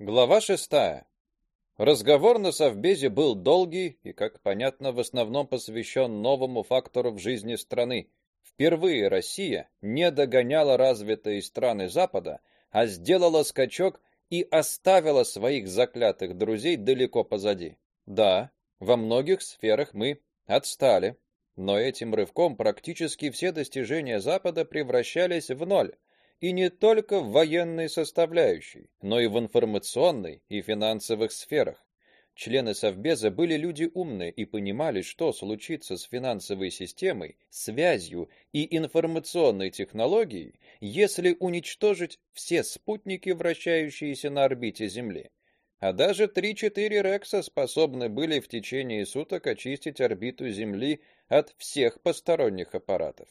Глава шестая. Разговор на совбезе был долгий и, как понятно, в основном посвящен новому фактору в жизни страны. Впервые Россия не догоняла развитые страны Запада, а сделала скачок и оставила своих заклятых друзей далеко позади. Да, во многих сферах мы отстали, но этим рывком практически все достижения Запада превращались в ноль и не только в военной составляющей, но и в информационной и финансовых сферах. Члены Совбеза были люди умные и понимали, что случится с финансовой системой, связью и информационной технологией, если уничтожить все спутники, вращающиеся на орбите Земли. А даже 3-4 Рекса способны были в течение суток очистить орбиту Земли от всех посторонних аппаратов.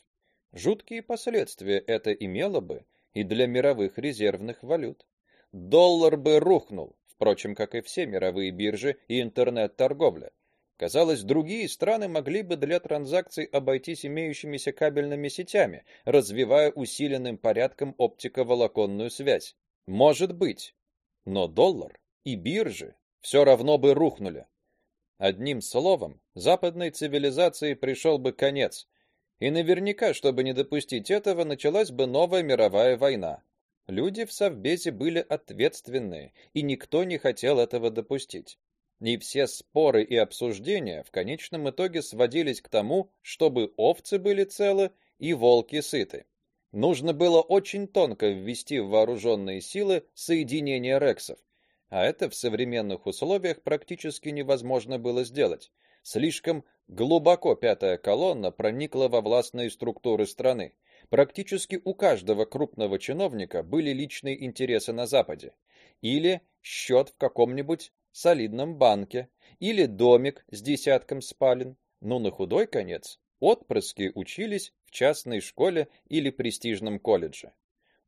Жуткие последствия это имело бы и для мировых резервных валют. Доллар бы рухнул, впрочем, как и все мировые биржи и интернет-торговля. Казалось, другие страны могли бы для транзакций обойтись имеющимися кабельными сетями, развивая усиленным порядком оптиковолоконную связь. Может быть. Но доллар и биржи все равно бы рухнули. Одним словом, западной цивилизации пришел бы конец, и наверняка, чтобы не допустить этого, началась бы новая мировая война. Люди в Совбезе были ответственные, и никто не хотел этого допустить. И все споры и обсуждения в конечном итоге сводились к тому, чтобы овцы были целы и волки сыты. Нужно было очень тонко ввести в вооруженные силы соединение рексов, а это в современных условиях практически невозможно было сделать. Слишком глубоко пятая колонна проникла во властные структуры страны. Практически у каждого крупного чиновника были личные интересы на западе, или счет в каком-нибудь солидном банке, или домик с десятком спален. Ну на худой конец отпрыски учились в частной школе или престижном колледже.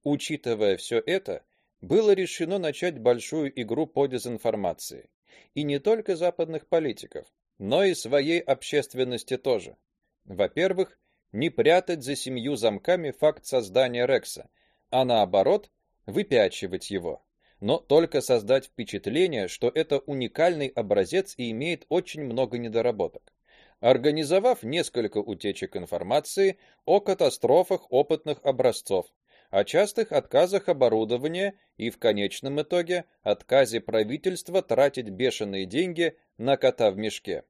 Учитывая все это, было решено начать большую игру по дезинформации. И не только западных политиков, но и своей общественности тоже. Во-первых, не прятать за семью замками факт создания Рекса, а наоборот, выпячивать его. Но только создать впечатление, что это уникальный образец и имеет очень много недоработок. Организовав несколько утечек информации о катастрофах опытных образцов, о частых отказах оборудования и в конечном итоге отказе правительства тратить бешеные деньги на кота в мешке.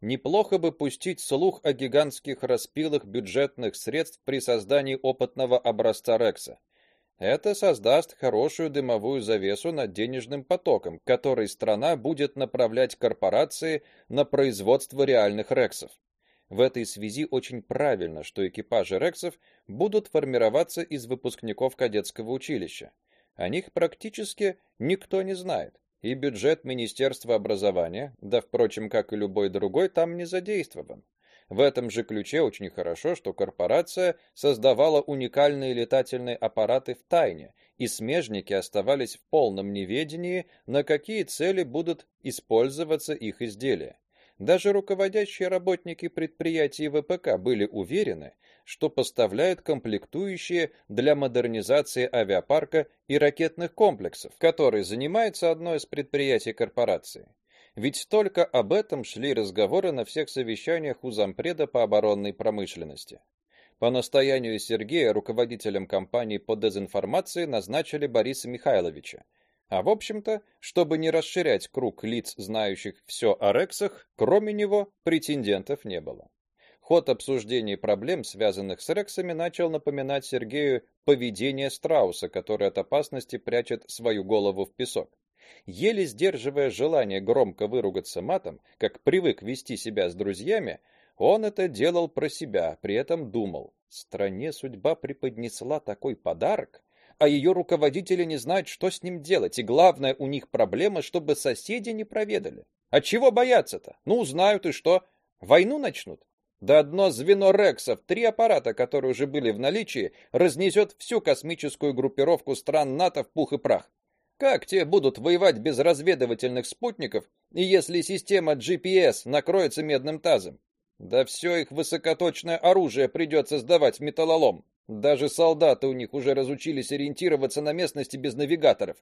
Неплохо бы пустить слух о гигантских распилах бюджетных средств при создании опытного образца Рекса. Это создаст хорошую дымовую завесу над денежным потоком, который страна будет направлять корпорации на производство реальных рексов. В этой связи очень правильно, что экипажи рексов будут формироваться из выпускников кадетского училища. О них практически никто не знает и бюджет Министерства образования, да впрочем, как и любой другой, там не задействован. В этом же ключе очень хорошо, что корпорация создавала уникальные летательные аппараты в тайне, и смежники оставались в полном неведении, на какие цели будут использоваться их изделия. Даже руководящие работники предприятий ВПК были уверены, что поставляют комплектующие для модернизации авиапарка и ракетных комплексов, который занимается одно из предприятий корпорации. Ведь только об этом шли разговоры на всех совещаниях у зампреда по оборонной промышленности. По настоянию Сергея руководителем компании по дезинформации назначили Бориса Михайловича. А в общем-то, чтобы не расширять круг лиц, знающих все о Рексах, кроме него претендентов не было. Ход обсуждений проблем, связанных с рексами, начал напоминать Сергею поведение страуса, который от опасности прячет свою голову в песок. Еле сдерживая желание громко выругаться матом, как привык вести себя с друзьями, он это делал про себя, при этом думал: стране судьба преподнесла такой подарок, а ее руководители не знают, что с ним делать, и главная у них проблема, чтобы соседи не проведали. А чего бояться-то? Ну, узнают и что? Войну начнут? Да одно звено рексов, три аппарата, которые уже были в наличии, разнесет всю космическую группировку стран НАТО в пух и прах. Как те будут воевать без разведывательных спутников, и если система GPS накроется медным тазом? Да все их высокоточное оружие придется сдавать в металлолом. Даже солдаты у них уже разучились ориентироваться на местности без навигаторов.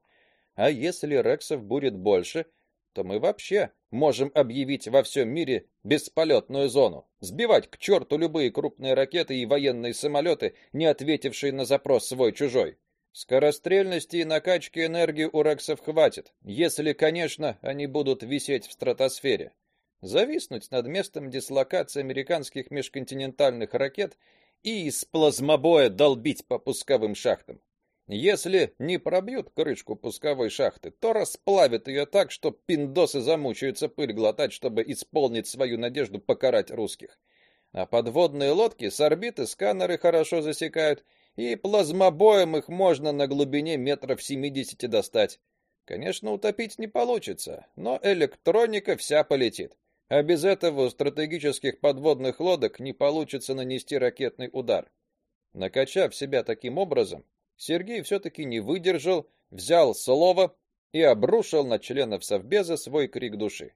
А если рексов будет больше, то мы вообще можем объявить во всем мире бесполетную зону, сбивать к черту любые крупные ракеты и военные самолеты, не ответившие на запрос свой-чужой. Скорострельности и накачки энергии у рексов хватит, если, конечно, они будут висеть в стратосфере. Зависнуть над местом дислокации американских межконтинентальных ракет и из плазмобоя долбить по пусковым шахтам. Если не пробьют крышку пусковой шахты, то расплавят ее так, что пиндосы замучаются пыль глотать, чтобы исполнить свою надежду покарать русских. А подводные лодки с орбиты сканеры хорошо засекают, и плазмобоем их можно на глубине метров 70 достать. Конечно, утопить не получится, но электроника вся полетит. А без этого стратегических подводных лодок не получится нанести ракетный удар. Накачав себя таким образом, Сергей все таки не выдержал, взял слово и обрушил на членов совбеза свой крик души.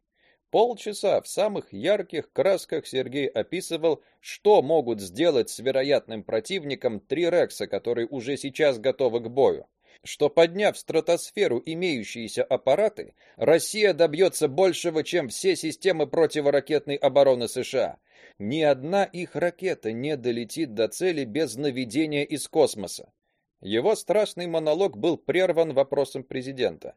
Полчаса в самых ярких красках Сергей описывал, что могут сделать с вероятным противником три Рекса, которые уже сейчас готовы к бою. Что подняв в стратосферу имеющиеся аппараты, Россия добьется большего, чем все системы противоракетной обороны США. Ни одна их ракета не долетит до цели без наведения из космоса. Его страшный монолог был прерван вопросом президента.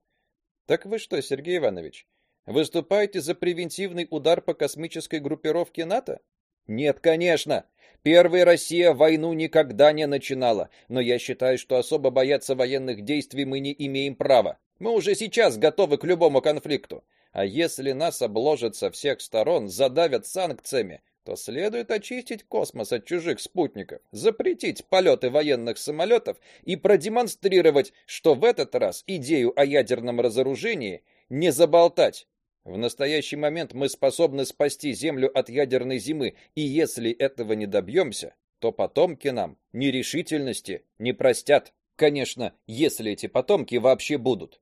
Так вы что, Сергей Иванович, Выступаете за превентивный удар по космической группировке НАТО? Нет, конечно. Первая Россия войну никогда не начинала, но я считаю, что особо бояться военных действий мы не имеем права. Мы уже сейчас готовы к любому конфликту. А если нас обложат со всех сторон, задавят санкциями, то следует очистить космос от чужих спутников, запретить полеты военных самолетов и продемонстрировать, что в этот раз идею о ядерном разоружении не заболтать. В настоящий момент мы способны спасти Землю от ядерной зимы, и если этого не добьемся, то потомки нам нерешительности не простят. Конечно, если эти потомки вообще будут.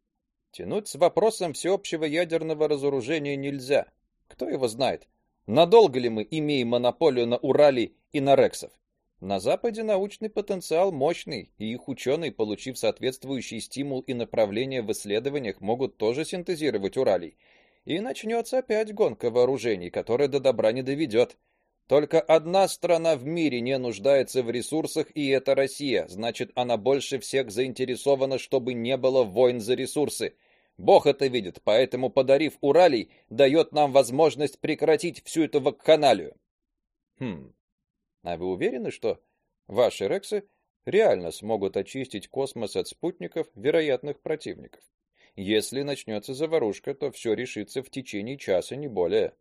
Тянуть с вопросом всеобщего ядерного разоружения нельзя. Кто его знает, надолго ли мы имеем монополию на Уралий и на рексов. На западе научный потенциал мощный, и их ученые, получив соответствующий стимул и направление в исследованиях, могут тоже синтезировать уралий и начнется опять гонка вооружений, которая до добра не доведет. Только одна страна в мире не нуждается в ресурсах, и это Россия. Значит, она больше всех заинтересована, чтобы не было войн за ресурсы. Бог это видит, поэтому, подарив Уралий, дает нам возможность прекратить всю эту вакханалию. Хм. А вы уверены, что ваши рексы реально смогут очистить космос от спутников вероятных противников? Если начнется заварушка, то все решится в течение часа, не более.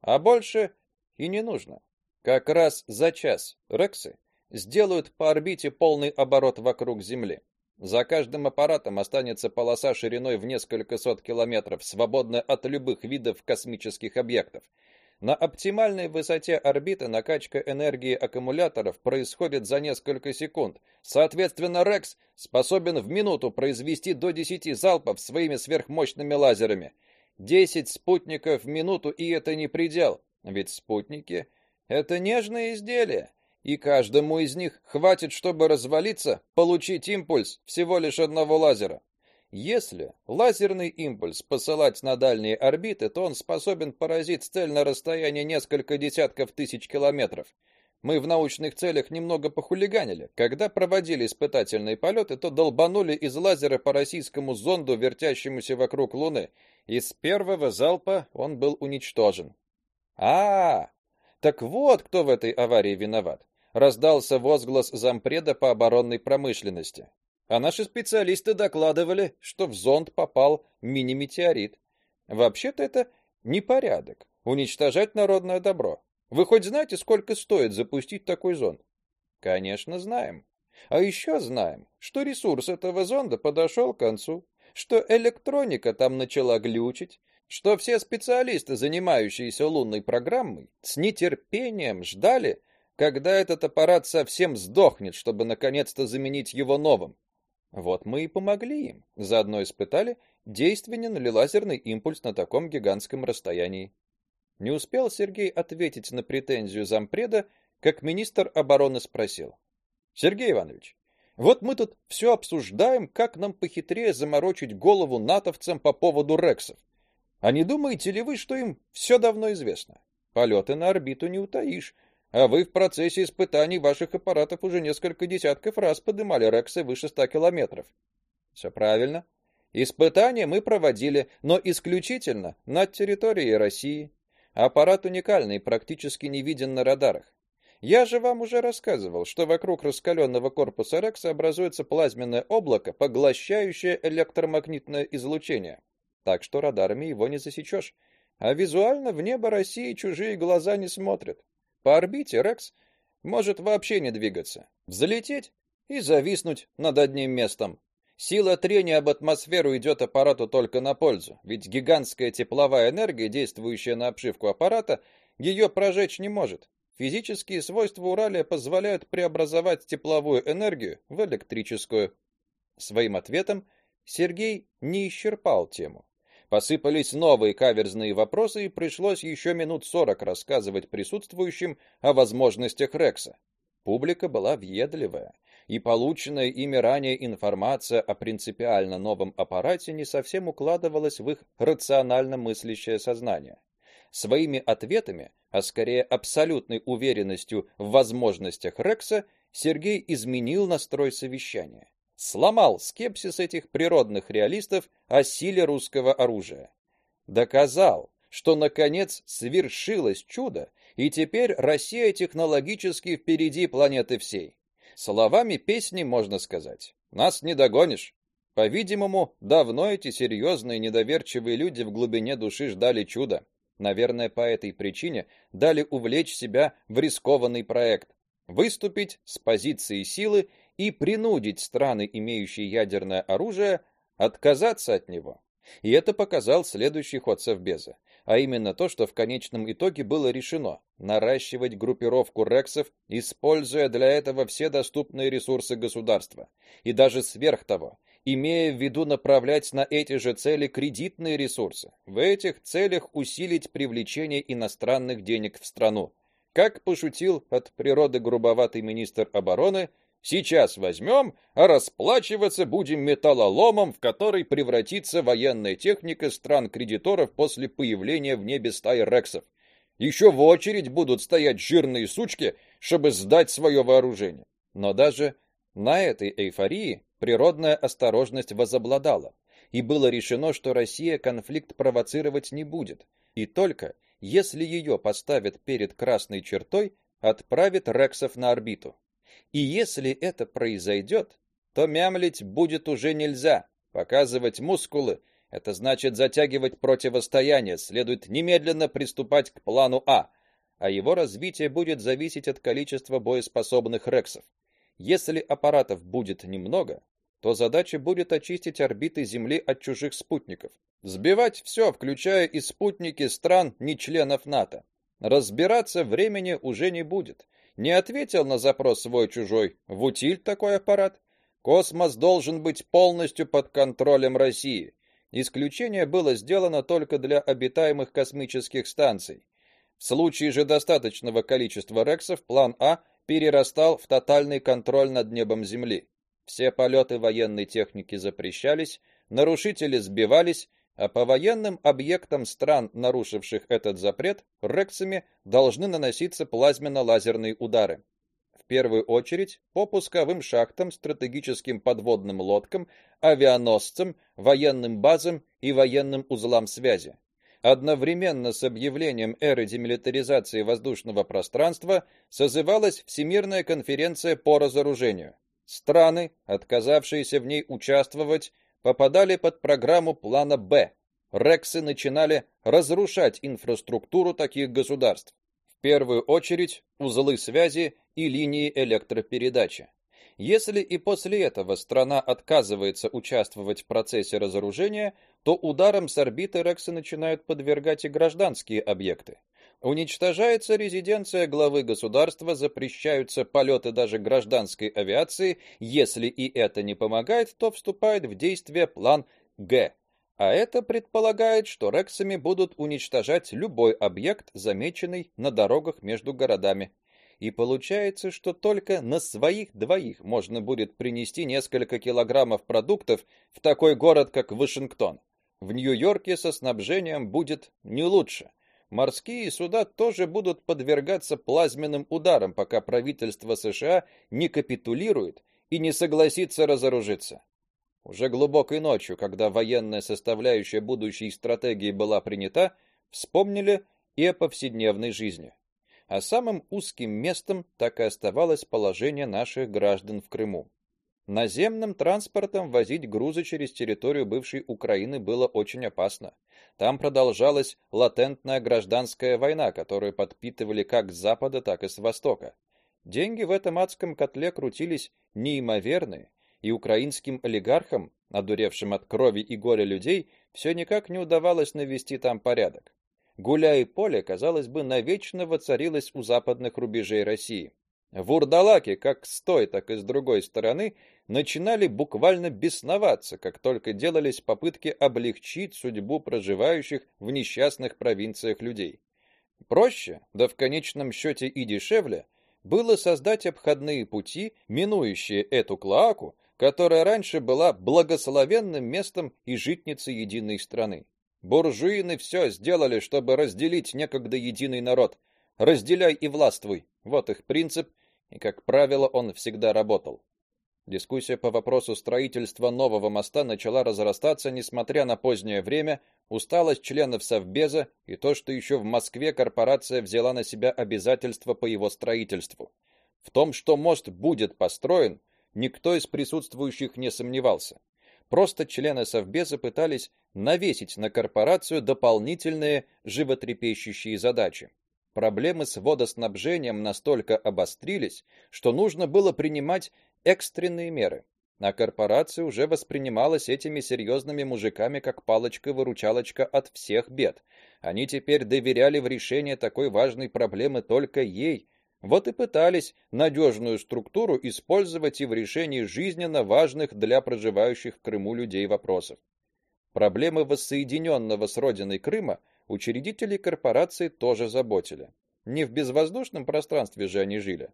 А больше и не нужно. Как раз за час Рексы сделают по орбите полный оборот вокруг Земли. За каждым аппаратом останется полоса шириной в несколько сот километров, свободная от любых видов космических объектов. На оптимальной высоте орбиты накачка энергии аккумуляторов происходит за несколько секунд. Соответственно, Рекс способен в минуту произвести до 10 залпов своими сверхмощными лазерами. 10 спутников в минуту, и это не предел. Ведь спутники это нежные изделия, и каждому из них хватит, чтобы развалиться, получить импульс всего лишь одного лазера. Если лазерный импульс посылать на дальние орбиты, то он способен поразить цель на расстоянии несколько десятков тысяч километров. Мы в научных целях немного похулиганили. Когда проводили испытательные полеты, то долбанули из лазера по российскому зонду, вертящемуся вокруг Луны, и с первого залпа он был уничтожен. А, так вот кто в этой аварии виноват. Раздался возглас зампреда по оборонной промышленности. А наши специалисты докладывали, что в зонд попал мини-метеорит. Вообще-то это непорядок уничтожать народное добро. Вы хоть знаете, сколько стоит запустить такой зонд? Конечно, знаем. А еще знаем, что ресурс этого зонда подошел к концу, что электроника там начала глючить, что все специалисты, занимающиеся лунной программой, с нетерпением ждали, когда этот аппарат совсем сдохнет, чтобы наконец-то заменить его новым. Вот мы и помогли им. Заодно испытали, действенен ли лазерный импульс на таком гигантском расстоянии. Не успел Сергей ответить на претензию зампреда, как министр обороны спросил: "Сергей Иванович, Вот мы тут все обсуждаем, как нам похитрее заморочить голову натовцам по поводу рексов. А не думаете ли вы, что им все давно известно? Полеты на орбиту не утаишь, а вы в процессе испытаний ваших аппаратов уже несколько десятков раз поднимали рексы выше ста километров. Все правильно. Испытания мы проводили, но исключительно над территорией России. Аппарат уникальный, практически не виден на радарах. Я же вам уже рассказывал, что вокруг раскаленного корпуса Рекса образуется плазменное облако, поглощающее электромагнитное излучение. Так что радарами его не засечешь. А визуально в небо России чужие глаза не смотрят. По орбите Рекс может вообще не двигаться, взлететь и зависнуть над одним местом. Сила трения об атмосферу идет аппарату только на пользу, ведь гигантская тепловая энергия, действующая на обшивку аппарата, ее прожечь не может. Физические свойства уралия позволяют преобразовать тепловую энергию в электрическую. Своим ответом Сергей не исчерпал тему. Посыпались новые каверзные вопросы, и пришлось еще минут сорок рассказывать присутствующим о возможностях Рекса. Публика была въедливая, и полученная ими ранее информация о принципиально новом аппарате не совсем укладывалась в их рационально мыслящее сознание. Своими ответами, а скорее абсолютной уверенностью в возможностях Рекса, Сергей изменил настрой совещания. Сломал скепсис этих природных реалистов о силе русского оружия. Доказал, что наконец свершилось чудо, и теперь Россия технологически впереди планеты всей. Словами песни можно сказать: нас не догонишь. По-видимому, давно эти серьезные недоверчивые люди в глубине души ждали чуда. Наверное, по этой причине дали увлечь себя в рискованный проект, выступить с позиции силы и принудить страны, имеющие ядерное оружие, отказаться от него. И это показал следующий ход Совбеза а именно то, что в конечном итоге было решено наращивать группировку рексов, используя для этого все доступные ресурсы государства, и даже сверх того, имея в виду направлять на эти же цели кредитные ресурсы. В этих целях усилить привлечение иностранных денег в страну. Как пошутил от природы грубоватый министр обороны, Сейчас возьмем, а расплачиваться будем металлоломом, в который превратится военная техника стран-кредиторов после появления в небе стаи рексов. Еще в очередь будут стоять жирные сучки, чтобы сдать свое вооружение. Но даже на этой эйфории природная осторожность возобладала, и было решено, что Россия конфликт провоцировать не будет, и только если ее поставят перед красной чертой, отправит рексов на орбиту. И если это произойдет, то мямлить будет уже нельзя. Показывать мускулы это значит затягивать противостояние, следует немедленно приступать к плану А, а его развитие будет зависеть от количества боеспособных рексов. Если аппаратов будет немного, то задача будет очистить орбиты Земли от чужих спутников, сбивать все, включая и спутники стран не членов НАТО. Разбираться времени уже не будет не ответил на запрос свой-чужой. В утиль такой аппарат. Космос должен быть полностью под контролем России. Исключение было сделано только для обитаемых космических станций. В случае же достаточного количества рексов план А перерастал в тотальный контроль над небом Земли. Все полеты военной техники запрещались, нарушители сбивались, а по военным объектам стран, нарушивших этот запрет, рексами должны наноситься плазменно-лазерные удары. В первую очередь по пусковым шахтам, стратегическим подводным лодкам, авианосцам, военным базам и военным узлам связи. Одновременно с объявлением эры демилитаризации воздушного пространства созывалась Всемирная конференция по разоружению. Страны, отказавшиеся в ней участвовать, попадали под программу плана Б. Рексы начинали разрушать инфраструктуру таких государств. В первую очередь узлы связи и линии электропередачи. Если и после этого страна отказывается участвовать в процессе разоружения, то ударом с орбиты Рексы начинают подвергать и гражданские объекты. Уничтожается резиденция главы государства, запрещаются полеты даже гражданской авиации. Если и это не помогает, то вступает в действие план Г. А это предполагает, что рексами будут уничтожать любой объект, замеченный на дорогах между городами. и получается, что только на своих двоих можно будет принести несколько килограммов продуктов в такой город, как Вашингтон. В Нью-Йорке со снабжением будет не лучше. Морские суда тоже будут подвергаться плазменным ударам, пока правительство США не капитулирует и не согласится разоружиться. Уже глубокой ночью, когда военная составляющая будущей стратегии была принята, вспомнили и о повседневной жизни. А самым узким местом так и оставалось положение наших граждан в Крыму. Наземным транспортом возить грузы через территорию бывшей Украины было очень опасно. Там продолжалась латентная гражданская война, которую подпитывали как с запада, так и с востока. Деньги в этом адском котле крутились неимоверные, и украинским олигархам, одуревшим от крови и горя людей, все никак не удавалось навести там порядок. Гуляй поле, казалось бы, навечно воцарилось у западных рубежей России. Вурдалаки, как с той, так и с другой стороны, начинали буквально бесноваться, как только делались попытки облегчить судьбу проживающих в несчастных провинциях людей. Проще, да в конечном счете и дешевле, было создать обходные пути, минующие эту клоаку, которая раньше была благословенным местом и житницей единой страны. Буржуины все сделали, чтобы разделить некогда единый народ. Разделяй и властвуй. Вот их принцип, и как правило, он всегда работал. Дискуссия по вопросу строительства нового моста начала разрастаться, несмотря на позднее время, усталость членов совбеза и то, что еще в Москве корпорация взяла на себя обязательства по его строительству. В том, что мост будет построен, никто из присутствующих не сомневался. Просто члены совбеза пытались навесить на корпорацию дополнительные животрепещущие задачи. Проблемы с водоснабжением настолько обострились, что нужно было принимать экстренные меры. А корпорация уже воспринималась этими серьезными мужиками как палочка-выручалочка от всех бед. Они теперь доверяли в решение такой важной проблемы только ей. Вот и пытались надежную структуру использовать и в решении жизненно важных для проживающих в Крыму людей вопросов. Проблемы воссоединенного с родиной Крыма учредители корпорации тоже заботили. Не в безвоздушном пространстве же они жили.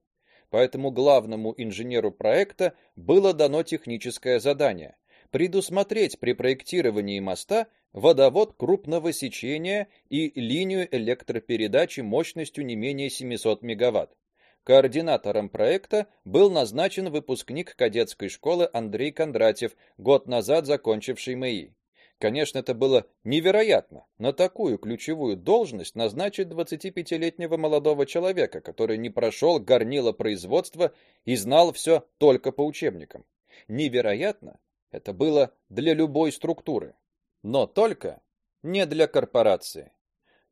Поэтому главному инженеру проекта было дано техническое задание предусмотреть при проектировании моста водовод крупного сечения и линию электропередачи мощностью не менее 700 мегаватт. Координатором проекта был назначен выпускник кадетской школы Андрей Кондратьев, год назад закончивший МЭИ. Конечно, это было невероятно. На такую ключевую должность назначить 25-летнего молодого человека, который не прошел горнило производства и знал все только по учебникам. Невероятно это было для любой структуры, но только не для корпорации.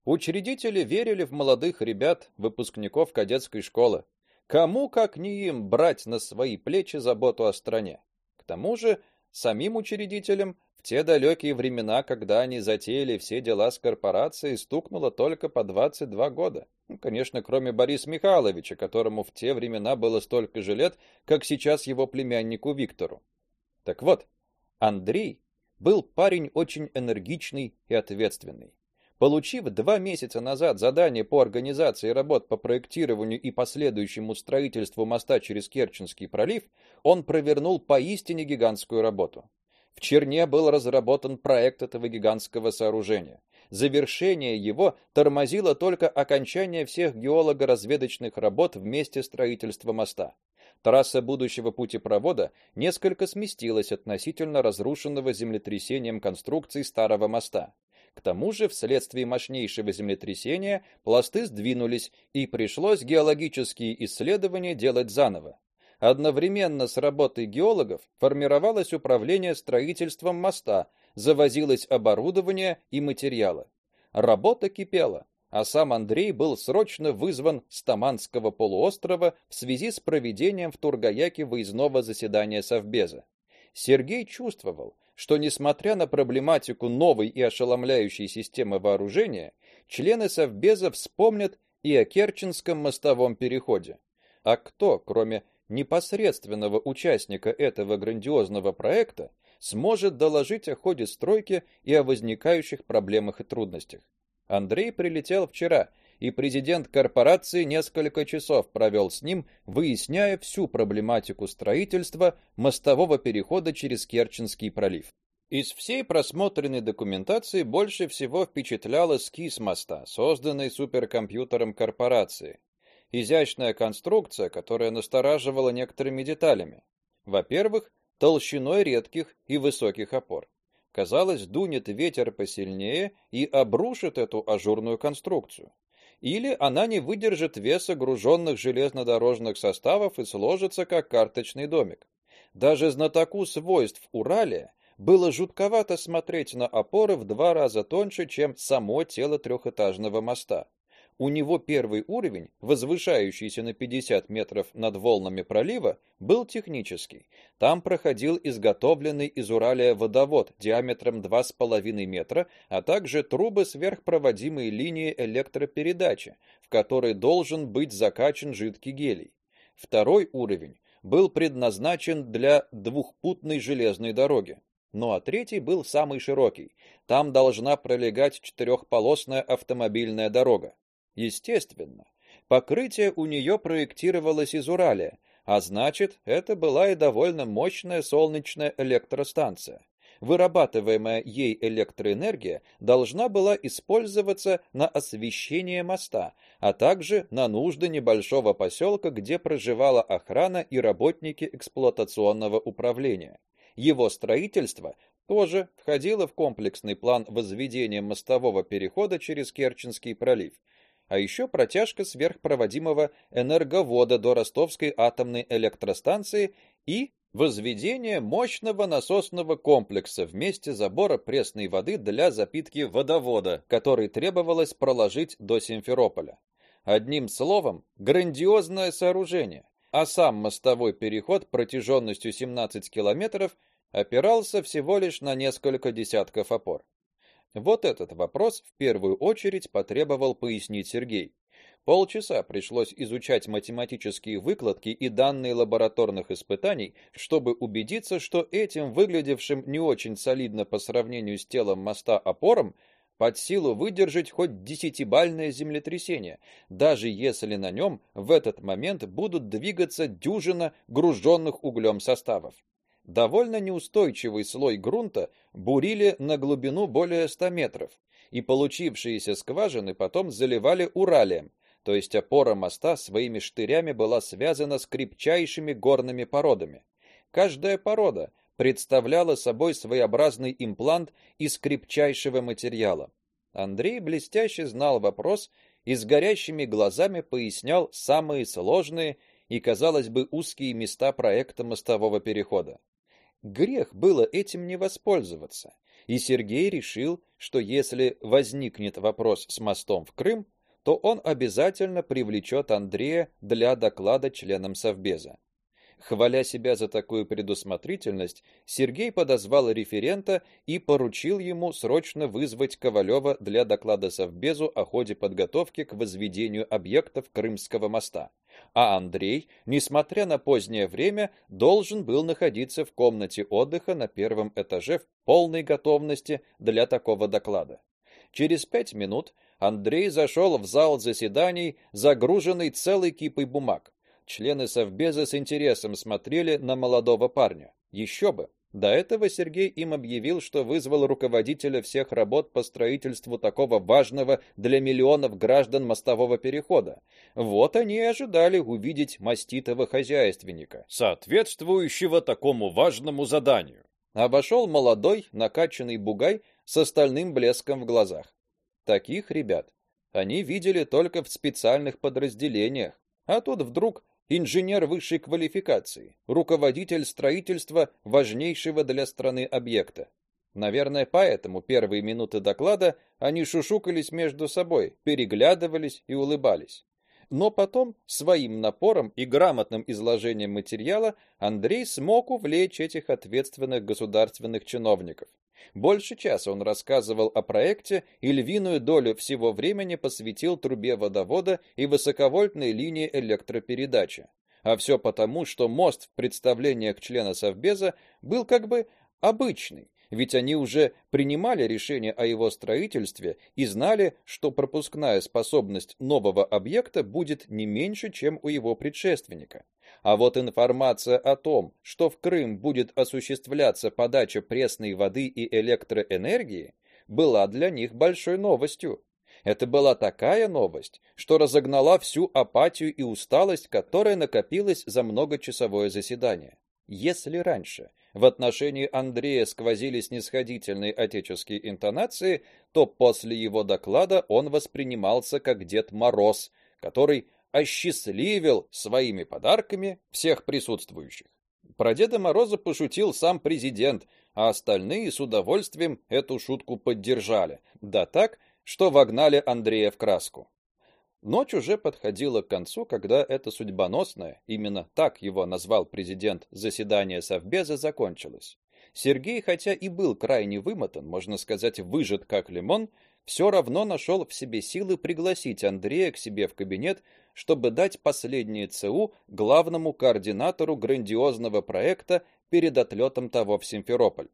Учредители верили в молодых ребят, выпускников кадетской школы. Кому как не им брать на свои плечи заботу о стране. К тому же, самим учредителям в те далекие времена, когда они затеяли все дела с корпорацией, стукнуло только по 22 года. Ну, конечно, кроме Бориса Михайловича, которому в те времена было столько же лет, как сейчас его племяннику Виктору. Так вот, Андрей был парень очень энергичный и ответственный. Получив два месяца назад задание по организации работ по проектированию и последующему строительству моста через Керченский пролив, он провернул поистине гигантскую работу. В Черне был разработан проект этого гигантского сооружения. Завершение его тормозило только окончание всех геолого-разведочных работ в месте строительства моста. Трасса будущего путепровода несколько сместилась относительно разрушенного землетрясением конструкции старого моста. К тому же, вследствие мощнейшего землетрясения, пласты сдвинулись, и пришлось геологические исследования делать заново. Одновременно с работой геологов формировалось управление строительством моста, завозилось оборудование и материалы. Работа кипела, а сам Андрей был срочно вызван с Таманского полуострова в связи с проведением в Тургаяке выездного заседания Совбеза. Сергей чувствовал, что несмотря на проблематику новой и ошеломляющей системы вооружения, члены Совбеза вспомнят и о Керченском мостовом переходе. А кто, кроме непосредственного участника этого грандиозного проекта сможет доложить о ходе стройки и о возникающих проблемах и трудностях. Андрей прилетел вчера и президент корпорации несколько часов провел с ним, выясняя всю проблематику строительства мостового перехода через Керченский пролив. Из всей просмотренной документации больше всего впечатлял эскиз моста, созданный суперкомпьютером корпорации. Изящная конструкция, которая настораживала некоторыми деталями. Во-первых, толщиной редких и высоких опор. Казалось, дунет ветер посильнее и обрушит эту ажурную конструкцию. Или она не выдержит веса груженных железнодорожных составов и сложится как карточный домик. Даже знатоку свойств Уралия было жутковато смотреть на опоры в два раза тоньше, чем само тело трехэтажного моста. У него первый уровень, возвышающийся на 50 метров над волнами пролива, был технический. Там проходил изготовленный из Уралия водовод диаметром 2,5 метра, а также трубы сверхпроводимой линии электропередачи, в которой должен быть закачан жидкий гелий. Второй уровень был предназначен для двухпутной железной дороги. Ну а третий был самый широкий. Там должна пролегать четырехполосная автомобильная дорога. Естественно, покрытие у нее проектировалось из Уралия, а значит, это была и довольно мощная солнечная электростанция. Вырабатываемая ей электроэнергия должна была использоваться на освещение моста, а также на нужды небольшого поселка, где проживала охрана и работники эксплуатационного управления. Его строительство тоже входило в комплексный план возведения мостового перехода через Керченский пролив а еще протяжка сверхпроводимого энерговода до Ростовской атомной электростанции и возведение мощного насосного комплекса в месте забора пресной воды для запитки водовода, который требовалось проложить до Симферополя. Одним словом, грандиозное сооружение, а сам мостовой переход протяженностью 17 километров опирался всего лишь на несколько десятков опор. Вот этот вопрос в первую очередь потребовал пояснить Сергей. Полчаса пришлось изучать математические выкладки и данные лабораторных испытаний, чтобы убедиться, что этим выглядевшим не очень солидно по сравнению с телом моста опорам под силу выдержать хоть десятибальное землетрясение, даже если на нем в этот момент будут двигаться дюжина груженных углем составов довольно неустойчивый слой грунта бурили на глубину более 100 метров, и получившиеся скважины потом заливали уралием, то есть опора моста своими штырями была связана с крепчайшими горными породами. Каждая порода представляла собой своеобразный имплант из крепчайшего материала. Андрей блестяще знал вопрос и с горящими глазами пояснял самые сложные и, казалось бы, узкие места проекта мостового перехода. Грех было этим не воспользоваться. И Сергей решил, что если возникнет вопрос с мостом в Крым, то он обязательно привлечет Андрея для доклада членам совбеза. Хваля себя за такую предусмотрительность, Сергей подозвал референта и поручил ему срочно вызвать Ковалева для доклада совбезу о ходе подготовки к возведению объектов Крымского моста а Андрей, несмотря на позднее время, должен был находиться в комнате отдыха на первом этаже в полной готовности для такого доклада. Через пять минут Андрей зашел в зал заседаний, загруженный целой кипой бумаг. Члены совбеза с интересом смотрели на молодого парня. Еще бы, до этого Сергей им объявил, что вызвал руководителя всех работ по строительству такого важного для миллионов граждан мостового перехода. Вот они и ожидали увидеть маститого хозяйственника, соответствующего такому важному заданию. Обошел молодой, накачанный бугай с остальным блеском в глазах. Таких ребят они видели только в специальных подразделениях, а тут вдруг инженер высшей квалификации, руководитель строительства важнейшего для страны объекта. Наверное, поэтому первые минуты доклада они шушукались между собой, переглядывались и улыбались. Но потом своим напором и грамотным изложением материала Андрей смог увлечь этих ответственных государственных чиновников. Больше часа он рассказывал о проекте и львиную долю всего времени посвятил трубе водовода и высоковольтной линии электропередачи. А все потому, что мост в представлениях члена совбеза был как бы обычный, ведь они уже принимали решение о его строительстве и знали, что пропускная способность нового объекта будет не меньше, чем у его предшественника. А вот информация о том, что в Крым будет осуществляться подача пресной воды и электроэнергии, была для них большой новостью. Это была такая новость, что разогнала всю апатию и усталость, которая накопилась за многочасовое заседание. Если раньше в отношении Андрея сквозили снисходительные отеческие интонации, то после его доклада он воспринимался как Дед Мороз, который осчастливил своими подарками всех присутствующих. Про Деда Мороза пошутил сам президент, а остальные с удовольствием эту шутку поддержали. Да так, что вогнали Андрея в краску. Ночь уже подходила к концу, когда это судьбоносное, именно так его назвал президент, заседание совбеза закончилось. Сергей, хотя и был крайне вымотан, можно сказать, выжат как лимон, все равно нашел в себе силы пригласить Андрея к себе в кабинет, чтобы дать последнее ЦУ главному координатору грандиозного проекта перед отлетом того в Симферополь.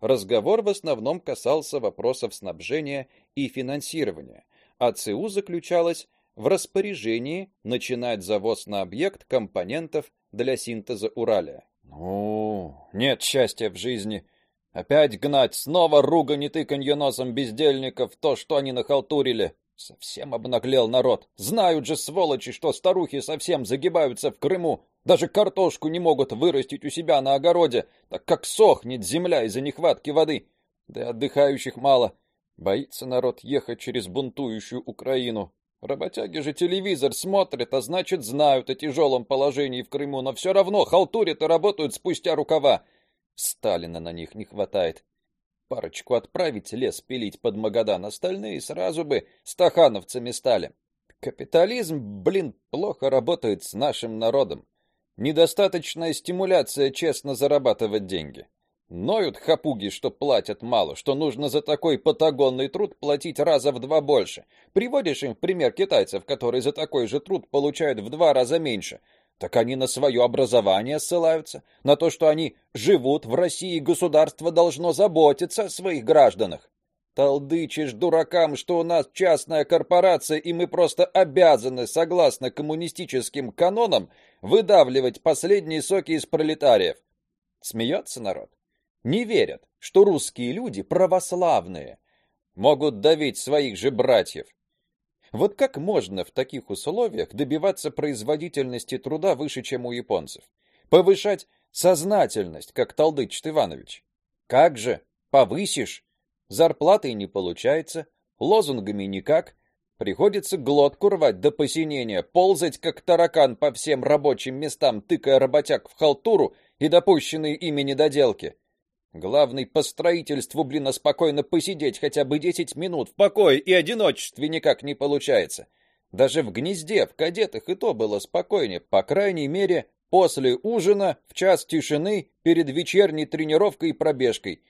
Разговор в основном касался вопросов снабжения и финансирования, а ЦУ заключалось в распоряжении начинать завоз на объект компонентов для синтеза уралия. Ну, нет счастья в жизни. Опять гнать, снова ругань и тыканье носом бездельников, то, что они нахалтурили. Совсем обнаглел народ. Знают же сволочи, что старухи совсем загибаются в Крыму. Даже картошку не могут вырастить у себя на огороде, так как сохнет земля из-за нехватки воды. Да и отдыхающих мало. Боится народ ехать через бунтующую Украину. Работяги же телевизор смотрят, а значит, знают о тяжелом положении в Крыму, но все равно халтурят и работают спустя рукава. Сталина на них не хватает. Парочку отправить лес пилить под Магадан, остальные сразу бы стахановцами стали. Капитализм, блин, плохо работает с нашим народом. Недостаточная стимуляция честно зарабатывать деньги. Ноют хапуги, что платят мало, что нужно за такой патагонный труд платить раза в два больше. Приводишь им в пример китайцев, которые за такой же труд получают в два раза меньше. Так они на свое образование ссылаются, на то, что они живут в России, государство должно заботиться о своих гражданах. Толдычишь дуракам, что у нас частная корпорация, и мы просто обязаны, согласно коммунистическим канонам, выдавливать последние соки из пролетариев. Смеется народ не верят, что русские люди православные могут давить своих же братьев. Вот как можно в таких условиях добиваться производительности труда выше, чем у японцев? Повышать сознательность, как толдычит Иванович. Как же? Повысишь? Зарплаты не получается, лозунгами никак. Приходится глотку рвать до посинения, ползать как таракан по всем рабочим местам, тыкая работяг в халтуру и допущенные ими недоделки. Главный по строительству, блин, а спокойно посидеть хотя бы 10 минут в покое и одиночестве никак не получается. Даже в гнезде, в кадетах и то было спокойнее, по крайней мере, после ужина, в час тишины, перед вечерней тренировкой и пробежкой.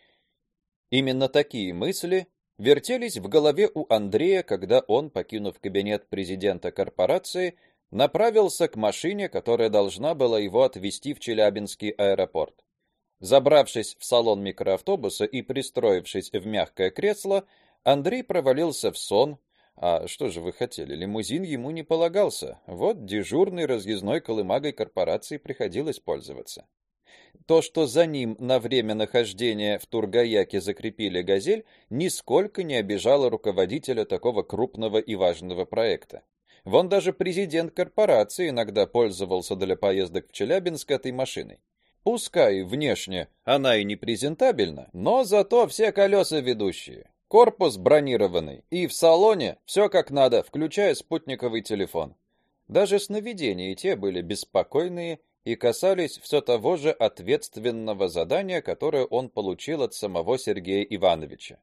Именно такие мысли вертелись в голове у Андрея, когда он, покинув кабинет президента корпорации, направился к машине, которая должна была его отвезти в Челябинский аэропорт. Забравшись в салон микроавтобуса и пристроившись в мягкое кресло, Андрей провалился в сон. А что же вы хотели? Лимузин ему не полагался. Вот дежурной разъездной колымагой корпорации приходилось пользоваться. То, что за ним на время нахождения в Тургаяке закрепили газель, нисколько не обижало руководителя такого крупного и важного проекта. Вон даже президент корпорации иногда пользовался для поездок в Челябинск этой машиной. Пускай внешне она и не презентабельна, но зато все колеса ведущие. Корпус бронированный, и в салоне все как надо, включая спутниковый телефон. Даже сновидения те были беспокойные и касались все того же ответственного задания, которое он получил от самого Сергея Ивановича.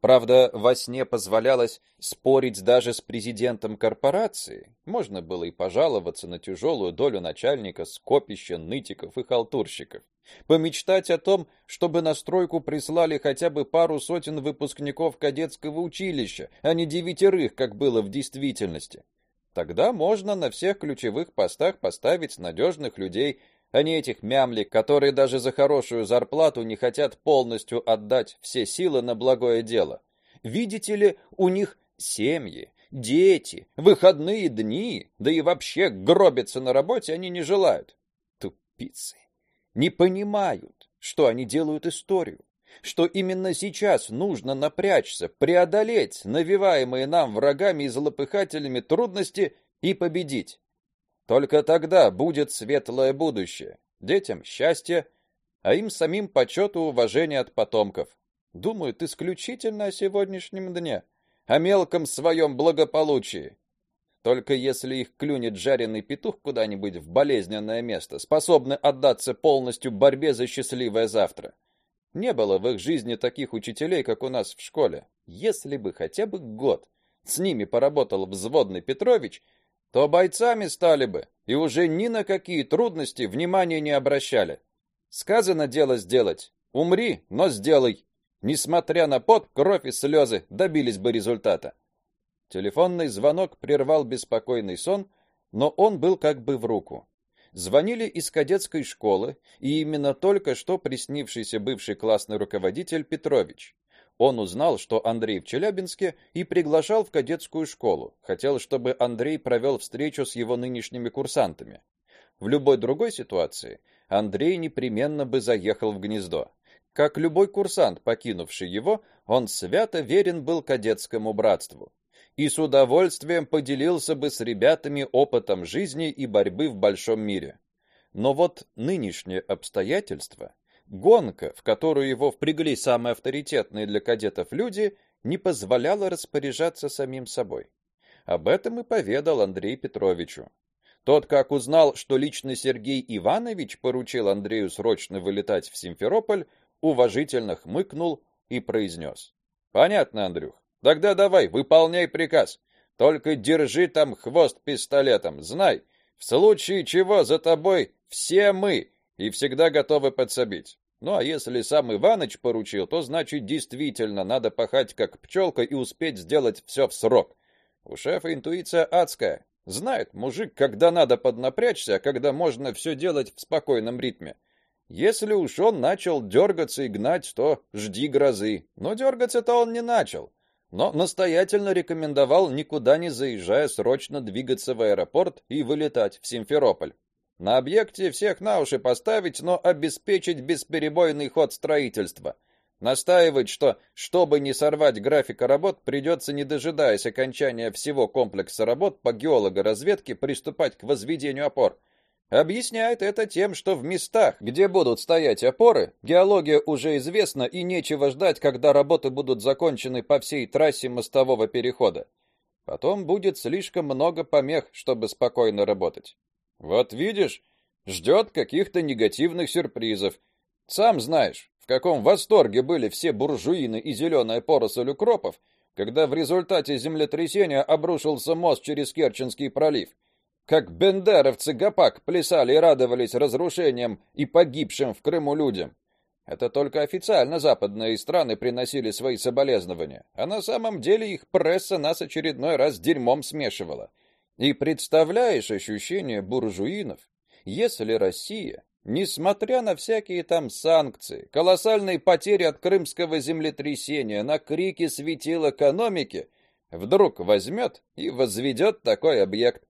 Правда, во сне позволялось спорить даже с президентом корпорации. Можно было и пожаловаться на тяжелую долю начальника скопища нытиков и халтурщиков. Помечтать о том, чтобы на стройку прислали хотя бы пару сотен выпускников кадетского училища, а не девятерых, как было в действительности. Тогда можно на всех ключевых постах поставить надежных людей, а не этих мямлей, которые даже за хорошую зарплату не хотят полностью отдать все силы на благое дело. Видите ли, у них семьи, дети, выходные дни, да и вообще гробиться на работе они не желают. Тупицы. Не понимают, что они делают историю, что именно сейчас нужно напрячься, преодолеть навиваемые нам врагами и злопыхателями трудности и победить. Только тогда будет светлое будущее. Детям счастье, а им самим почет и уважение от потомков. Думают исключительно о сегодняшнем дне, о мелком своем благополучии. Только если их клюнет жареный петух куда-нибудь в болезненное место, способны отдаться полностью борьбе за счастливое завтра. Не было в их жизни таких учителей, как у нас в школе. Если бы хотя бы год с ними поработал взводный Петрович, то бойцами стали бы и уже ни на какие трудности внимания не обращали. Сказано дело сделать. Умри, но сделай. Несмотря на пот, кровь и слезы, добились бы результата. Телефонный звонок прервал беспокойный сон, но он был как бы в руку. Звонили из кадетской школы, и именно только что приснившийся бывший классный руководитель Петрович. Он узнал, что Андрей в Челябинске и приглашал в кадетскую школу. Хотел, чтобы Андрей провел встречу с его нынешними курсантами. В любой другой ситуации Андрей непременно бы заехал в гнездо. Как любой курсант, покинувший его, он свято верен был кадетскому братству и с удовольствием поделился бы с ребятами опытом жизни и борьбы в большом мире. Но вот нынешние обстоятельства Гонка, в которую его впрягли самые авторитетные для кадетов люди, не позволяла распоряжаться самим собой. Об этом и поведал Андрей Петровичу. Тот, как узнал, что лично Сергей Иванович поручил Андрею срочно вылетать в Симферополь, уважительно хмыкнул и произнес. Понятно, Андрюх. Тогда давай, выполняй приказ. Только держи там хвост пистолетом. Знай, в случае чего за тобой все мы и всегда готовы подсобить. Ну а если сам Иваныч поручил, то значит действительно надо пахать как пчелка и успеть сделать все в срок. У шефа интуиция адская. Знает мужик, когда надо поднапрячься, а когда можно все делать в спокойном ритме. Если уж он начал дергаться и гнать, то жди грозы. Но дергаться-то он не начал. Но настоятельно рекомендовал никуда не заезжая срочно двигаться в аэропорт и вылетать в Симферополь. На объекте всех на уши поставить, но обеспечить бесперебойный ход строительства. Настаивать, что чтобы не сорвать графика работ, придется, не дожидаясь окончания всего комплекса работ по геологоразведке, приступать к возведению опор. Объясняет это тем, что в местах, где будут стоять опоры, геология уже известна и нечего ждать, когда работы будут закончены по всей трассе мостового перехода. Потом будет слишком много помех, чтобы спокойно работать. Вот видишь, ждет каких-то негативных сюрпризов. Сам знаешь, в каком восторге были все буржуины и зеленая поросль укропов, когда в результате землетрясения обрушился мост через Керченский пролив. Как бендеровцы гопак плясали и радовались разрушениям и погибшим в Крыму людям. Это только официально западные страны приносили свои соболезнования, а на самом деле их пресса нас очередной раз дерьмом смешивала. И представляешь ощущение буржуинов, если Россия, несмотря на всякие там санкции, колоссальные потери от крымского землетрясения, на крики светил экономики, вдруг возьмет и возведет такой объект.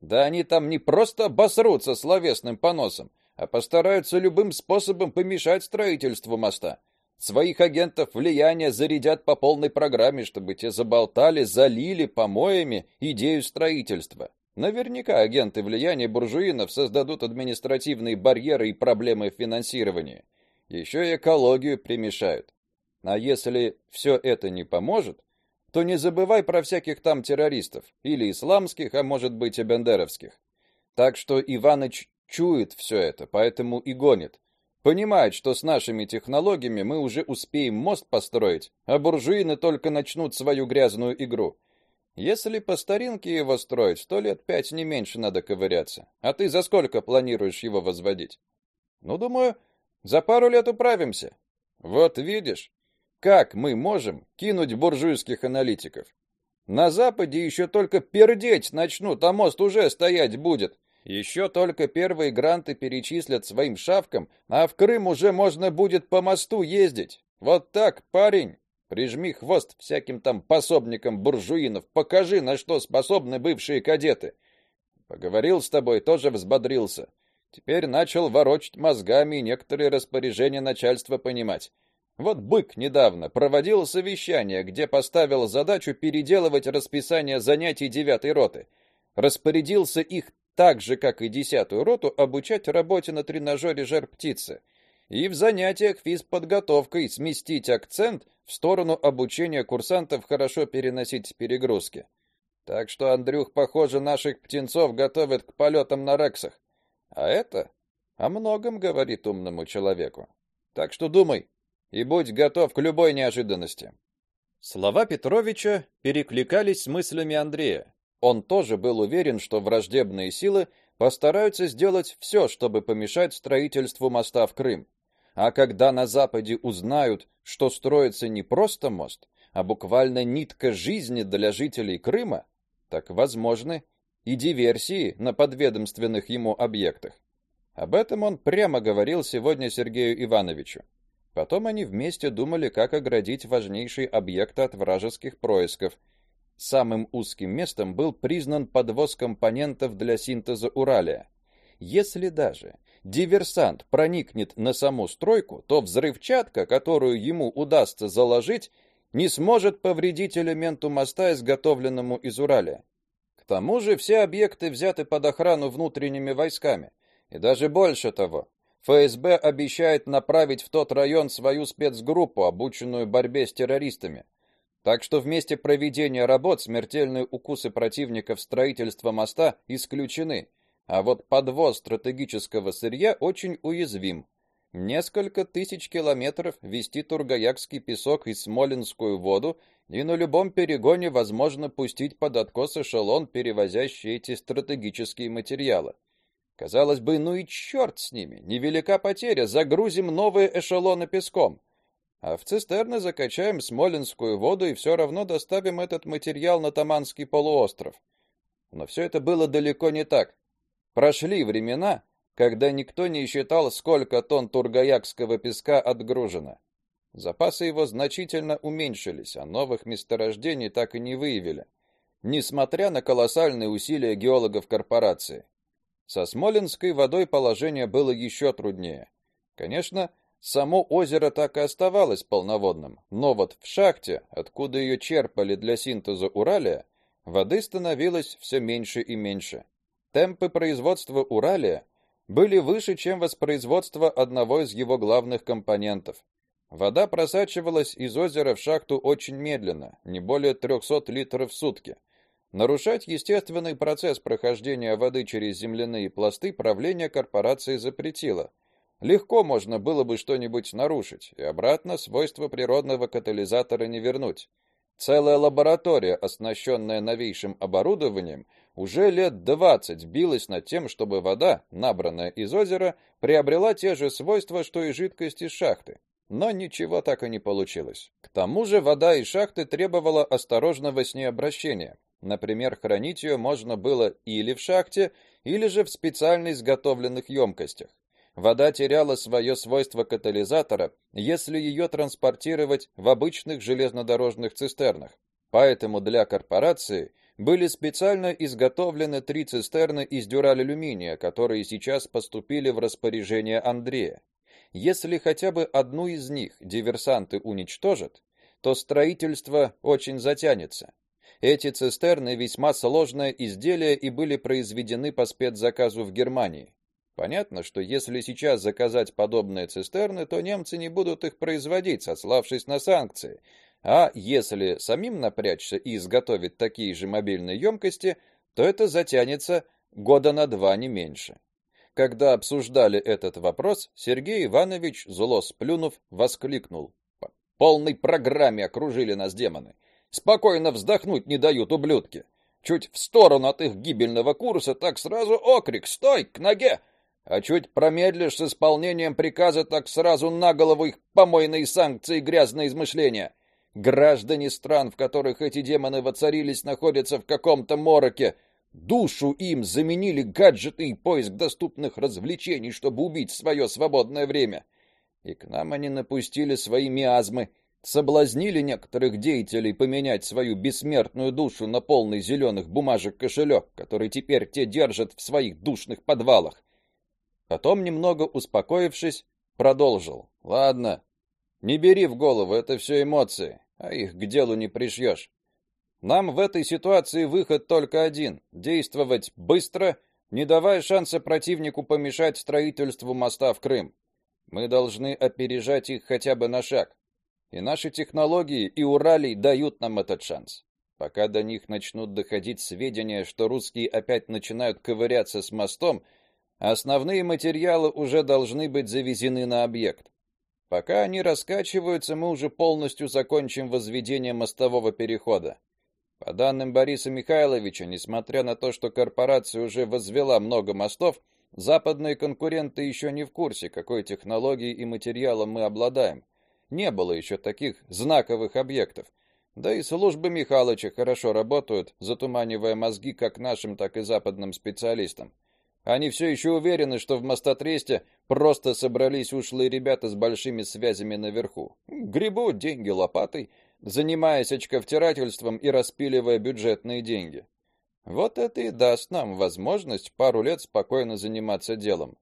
Да они там не просто обосрутся словесным поносом, а постараются любым способом помешать строительству моста. Своих агентов влияния зарядят по полной программе, чтобы те заболтали, залили помоями идею строительства. Наверняка агенты влияния буржуинов создадут административные барьеры и проблемы в финансировании. Еще и экологию примешают. А если все это не поможет, то не забывай про всяких там террористов, или исламских, а может быть и бендеровских. Так что Иваныч чует все это, поэтому и гонит. Понимает, что с нашими технологиями мы уже успеем мост построить, а буржуины только начнут свою грязную игру. Если по старинке его строить, то лет пять не меньше надо ковыряться. А ты за сколько планируешь его возводить? Ну, думаю, за пару лет управимся. Вот видишь, как мы можем кинуть буржуйских аналитиков? На западе еще только пердеть начнут, а мост уже стоять будет. Еще только первые гранты перечислят своим шавкам, а в Крым уже можно будет по мосту ездить. Вот так, парень. Прижми хвост всяким там пособникам буржуинов, покажи, на что способны бывшие кадеты. Поговорил с тобой, тоже взбодрился. Теперь начал ворочать мозгами и некоторые распоряжения начальства понимать. Вот Бык недавно проводил совещание, где поставил задачу переделывать расписание занятий девятой роты. Распорядился их так же, как и десятую роту, обучать работе на тренажере жар-птицы и в занятиях физподготовкой сместить акцент в сторону обучения курсантов хорошо переносить перегрузки. Так что Андрюх, похоже, наших птенцов готовит к полетам на рексах. А это о многом говорит умному человеку. Так что думай и будь готов к любой неожиданности. Слова Петровича перекликались с мыслями Андрея. Он тоже был уверен, что враждебные силы постараются сделать все, чтобы помешать строительству моста в Крым. А когда на западе узнают, что строится не просто мост, а буквально нитка жизни для жителей Крыма, так возможны и диверсии на подведомственных ему объектах. Об этом он прямо говорил сегодня Сергею Ивановичу. Потом они вместе думали, как оградить важнейший объект от вражеских происков. Самым узким местом был признан подвоз компонентов для синтеза уралия. Если даже диверсант проникнет на саму стройку, то взрывчатка, которую ему удастся заложить, не сможет повредить элементу моста, изготовленному из уралия. К тому же все объекты взяты под охрану внутренними войсками, и даже больше того. ФСБ обещает направить в тот район свою спецгруппу, обученную борьбе с террористами. Так что в проведения работ смертельные укусы противников строительства моста исключены. А вот подвоз стратегического сырья очень уязвим. Несколько тысяч километров вести тургаякский песок и смоленскую воду, и на любом перегоне возможно пустить под откос эшелон, перевозящий эти стратегические материалы. Казалось бы, ну и черт с ними, невелика потеря, загрузим новые эшелоны песком. А в цистерны закачаем смоленскую воду и все равно доставим этот материал на Таманский полуостров. Но все это было далеко не так. Прошли времена, когда никто не считал, сколько тонн тургаякского песка отгружено. Запасы его значительно уменьшились, а новых месторождений так и не выявили, несмотря на колоссальные усилия геологов корпорации. Со Смоленской водой положение было еще труднее. Конечно, само озеро так и оставалось полноводным, но вот в шахте, откуда ее черпали для синтеза уралия, воды становилось все меньше и меньше. Темпы производства уралия были выше, чем воспроизводство одного из его главных компонентов. Вода просачивалась из озера в шахту очень медленно, не более 300 литров в сутки. Нарушать естественный процесс прохождения воды через земляные пласты правление корпорации запретило. Легко можно было бы что-нибудь нарушить, и обратно свойства природного катализатора не вернуть. Целая лаборатория, оснащенная новейшим оборудованием, уже лет двадцать билась над тем, чтобы вода, набранная из озера, приобрела те же свойства, что и жидкость из шахты. Но ничего так и не получилось. К тому же вода из шахты требовала осторожного с ней обращения. Например, хранить ее можно было или в шахте, или же в специально изготовленных емкостях. Вода теряла свое свойство катализатора, если ее транспортировать в обычных железнодорожных цистернах. Поэтому для корпорации были специально изготовлены три цистерны из дюраль-алюминия, которые сейчас поступили в распоряжение Андрея. Если хотя бы одну из них диверсанты уничтожат, то строительство очень затянется. Эти цистерны весьма сложное изделие и были произведены по спецзаказу в Германии. Понятно, что если сейчас заказать подобные цистерны, то немцы не будут их производить, сославшись на санкции, а если самим напрячься и изготовить такие же мобильные емкости, то это затянется года на два не меньше. Когда обсуждали этот вопрос, Сергей Иванович, зло сплюнув, воскликнул: "По полной программе окружили нас демоны. Спокойно вздохнуть не дают ублюдки. Чуть в сторону от их гибельного курса, так сразу окрик: "Стой, к ноге!" А чуть промедлишь с исполнением приказа, так сразу на голову их помойные санкции и грязные измышления. Граждане стран, в которых эти демоны воцарились, находятся в каком-то мороке. Душу им заменили гаджеты и поиск доступных развлечений, чтобы убить свое свободное время. И к нам они напустили свои миазмы, соблазнили некоторых деятелей поменять свою бессмертную душу на полный зеленых бумажек кошелек, который теперь те держат в своих душных подвалах. Потом, немного успокоившись, продолжил. Ладно, не бери в голову, это все эмоции, а их к делу не пришьешь. Нам в этой ситуации выход только один действовать быстро, не давая шанса противнику помешать строительству моста в Крым. Мы должны опережать их хотя бы на шаг. И наши технологии и Уралий дают нам этот шанс. Пока до них начнут доходить сведения, что русские опять начинают ковыряться с мостом, основные материалы уже должны быть завезены на объект. Пока они раскачиваются, мы уже полностью закончим возведение мостового перехода. По данным Бориса Михайловича, несмотря на то, что корпорация уже возвела много мостов, западные конкуренты еще не в курсе, какой технологией и материалом мы обладаем. Не было еще таких знаковых объектов. Да и службы Михайловича хорошо работают, затуманивая мозги как нашим, так и западным специалистам. Они все еще уверены, что в Мостотресте просто собрались ушлые ребята с большими связями наверху. Гребут деньги лопатой, занимаясь очковтирательством и распиливая бюджетные деньги. Вот это и даст нам возможность пару лет спокойно заниматься делом.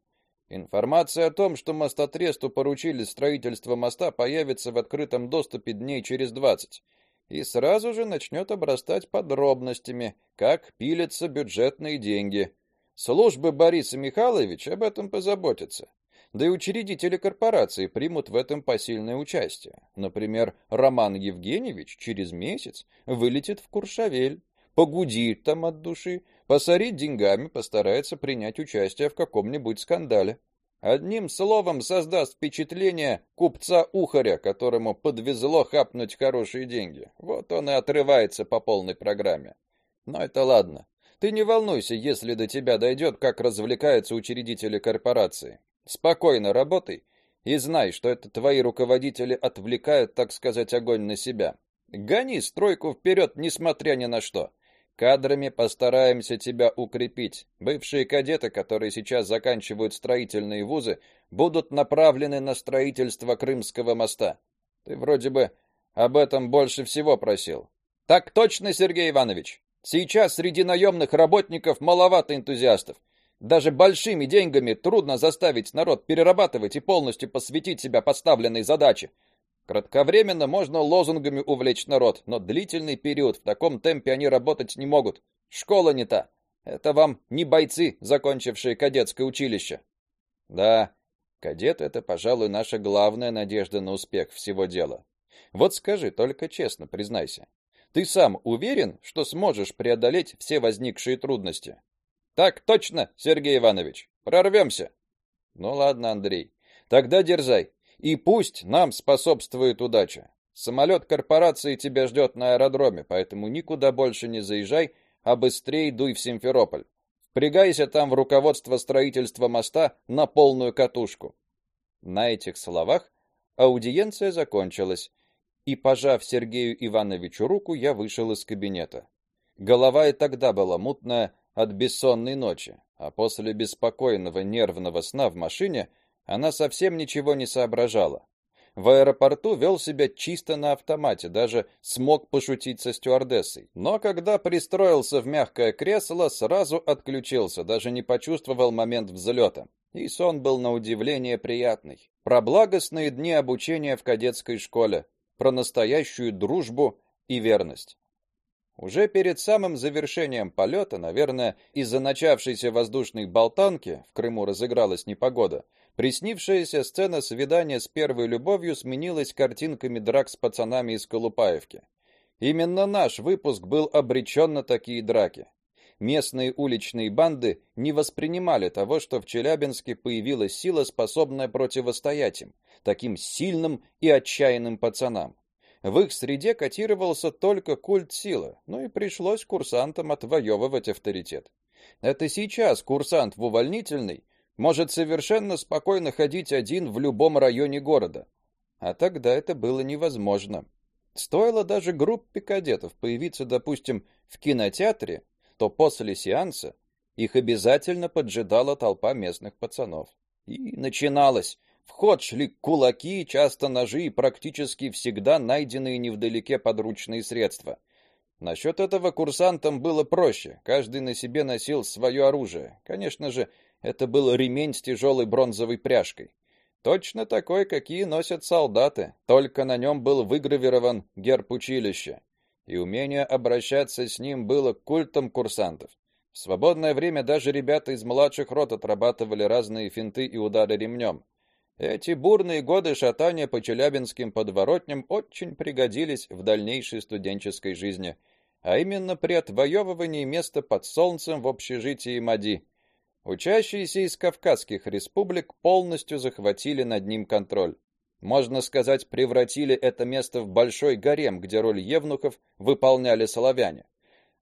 Информация о том, что мостотресту поручили строительство моста, появится в открытом доступе дней через 20 и сразу же начнет обрастать подробностями, как пилятся бюджетные деньги. Службы Бориса Михайловича об этом позаботятся да и учредители корпорации примут в этом посильное участие. Например, Роман Евгеньевич через месяц вылетит в Куршавель, погудит там от души, посорит деньгами, постарается принять участие в каком-нибудь скандале. Одним словом, создаст впечатление купца-ухаря, которому подвезло хапнуть хорошие деньги. Вот он и отрывается по полной программе. Но это ладно. Ты не волнуйся, если до тебя дойдет, как развлекаются учредители корпорации. Спокойно работай и знай, что это твои руководители отвлекают, так сказать, огонь на себя. Гони стройку вперед, несмотря ни на что. Кадрами постараемся тебя укрепить. Бывшие кадеты, которые сейчас заканчивают строительные вузы, будут направлены на строительство Крымского моста. Ты вроде бы об этом больше всего просил. Так точно, Сергей Иванович. Сейчас среди наемных работников маловато энтузиастов. Даже большими деньгами трудно заставить народ перерабатывать и полностью посвятить себя поставленной задаче. Кратковременно можно лозунгами увлечь народ, но длительный период в таком темпе они работать не могут. Школа не та. Это вам не бойцы, закончившие кадетское училище. Да, кадет это, пожалуй, наша главная надежда на успех всего дела. Вот скажи, только честно, признайся. Ты сам уверен, что сможешь преодолеть все возникшие трудности? Так точно, Сергей Иванович. Прорвемся. Ну ладно, Андрей. Тогда дерзай. И пусть нам способствует удача. Самолет корпорации тебя ждет на аэродроме, поэтому никуда больше не заезжай, а быстрее дуй в Симферополь. Впрягайся там в руководство строительства моста на полную катушку. На этих словах аудиенция закончилась, и пожав Сергею Ивановичу руку, я вышел из кабинета. Голова и тогда была мутная, от бессонной ночи, а после беспокойного нервного сна в машине она совсем ничего не соображала. В аэропорту вел себя чисто на автомате, даже смог пошутить со стюардессой. Но когда пристроился в мягкое кресло, сразу отключился, даже не почувствовал момент взлета. И сон был на удивление приятный. Про благостные дни обучения в кадетской школе, про настоящую дружбу и верность. Уже перед самым завершением полета, наверное, из-за начавшейся воздушной болтанки в Крыму разыгралась непогода. Приснившаяся сцена свидания с первой любовью сменилась картинками драк с пацанами из Колупаевки. Именно наш выпуск был обречен на такие драки. Местные уличные банды не воспринимали того, что в Челябинске появилась сила, способная противостоять им, таким сильным и отчаянным пацанам. В их среде котировался только культ силы, ну и пришлось курсантам отвоевывать авторитет. Это сейчас курсант в увольнительной может совершенно спокойно ходить один в любом районе города. А тогда это было невозможно. Стоило даже группе кадетов появиться, допустим, в кинотеатре, то после сеанса их обязательно поджидала толпа местных пацанов. И начиналось. В ход шли кулаки, часто ножи и практически всегда найденные невдалеке подручные средства. Насчет этого курсантам было проще. Каждый на себе носил свое оружие. Конечно же, это был ремень с тяжелой бронзовой пряжкой. Точно такой, какие носят солдаты, только на нем был выгравирован герб училища. И умение обращаться с ним было культом курсантов. В свободное время даже ребята из младших рот отрабатывали разные финты и удары ремнем. Эти бурные годы шатания по челябинским подворотням очень пригодились в дальнейшей студенческой жизни, а именно при отвоевывании места под солнцем в общежитии МАДИ. Учащиеся из кавказских республик полностью захватили над ним контроль. Можно сказать, превратили это место в большой гарем, где роль евнухов выполняли славяне.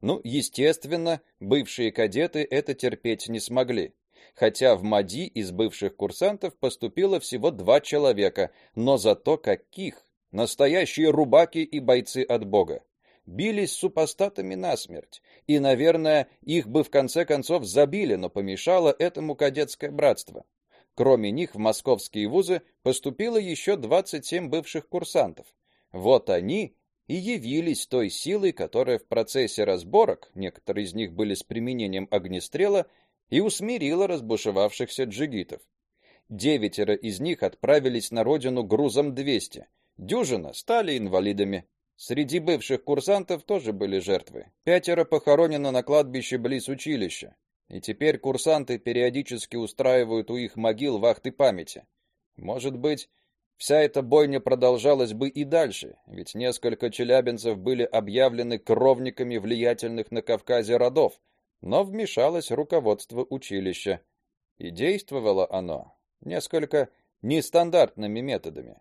Ну, естественно, бывшие кадеты это терпеть не смогли хотя в МАДИ из бывших курсантов поступило всего два человека, но зато каких! Настоящие рубаки и бойцы от бога. Бились с супостатами насмерть, и, наверное, их бы в конце концов забили, но помешало этому кадетское братство. Кроме них в московские вузы поступило еще 27 бывших курсантов. Вот они и явились той силой, которая в процессе разборок, некоторые из них были с применением огнестрела, и усмирила разбушевавшихся джигитов. Девятеро из них отправились на родину грузом 200. Дюжина стали инвалидами. Среди бывших курсантов тоже были жертвы. Пятеро похоронено на кладбище близ училища. И теперь курсанты периодически устраивают у их могил вахты памяти. Может быть, вся эта бойня продолжалась бы и дальше, ведь несколько челябинцев были объявлены кровниками влиятельных на Кавказе родов, но вмешалось руководство училища, и действовало оно несколько нестандартными методами.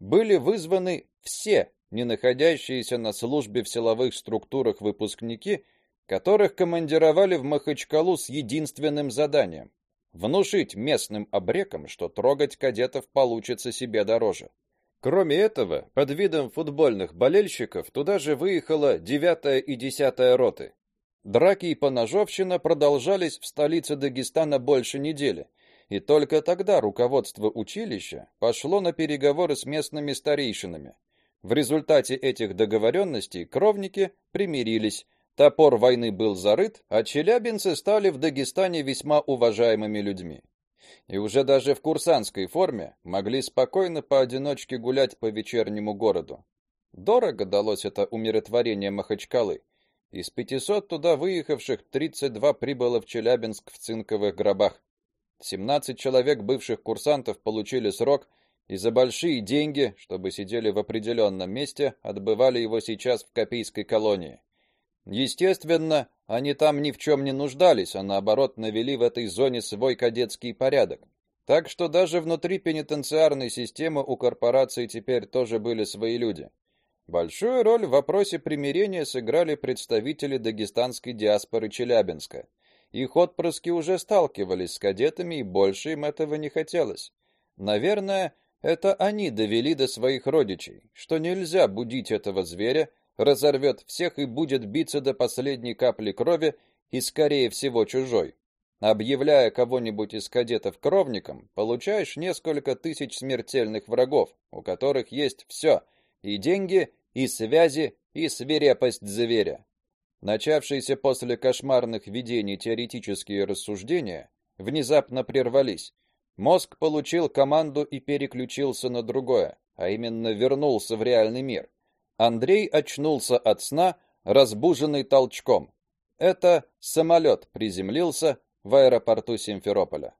Были вызваны все не находящиеся на службе в силовых структурах выпускники, которых командировали в Махачкалу с единственным заданием внушить местным обрекам, что трогать кадетов получится себе дороже. Кроме этого, под видом футбольных болельщиков туда же выехала 9-я и 10-я роты, Драки и поножовщина продолжались в столице Дагестана больше недели, и только тогда руководство училища пошло на переговоры с местными старейшинами. В результате этих договоренностей кровники примирились, топор войны был зарыт, а челябинцы стали в Дагестане весьма уважаемыми людьми. И уже даже в курсантской форме могли спокойно поодиночке гулять по вечернему городу. Дорого далось это умиротворение Махачкалы. Из 500 туда выехавших 32 прибыло в Челябинск в цинковых гробах. 17 человек бывших курсантов получили срок и за большие деньги, чтобы сидели в определенном месте, отбывали его сейчас в Копейской колонии. Естественно, они там ни в чем не нуждались, а наоборот навели в этой зоне свой кадетский порядок. Так что даже внутри пенитенциарной системы у корпорации теперь тоже были свои люди. Большую роль в вопросе примирения сыграли представители дагестанской диаспоры Челябинска. Их отпрыски уже сталкивались с кадетами, и больше им этого не хотелось. Наверное, это они довели до своих родичей, что нельзя будить этого зверя, разорвет всех и будет биться до последней капли крови, и скорее всего чужой. Объявляя кого-нибудь из кадетов кровником, получаешь несколько тысяч смертельных врагов, у которых есть все — и деньги, и связи, и свирепость зверя. Начавшиеся после кошмарных видений теоретические рассуждения внезапно прервались. Мозг получил команду и переключился на другое, а именно вернулся в реальный мир. Андрей очнулся от сна, разбуженный толчком. Это самолет приземлился в аэропорту Симферополя.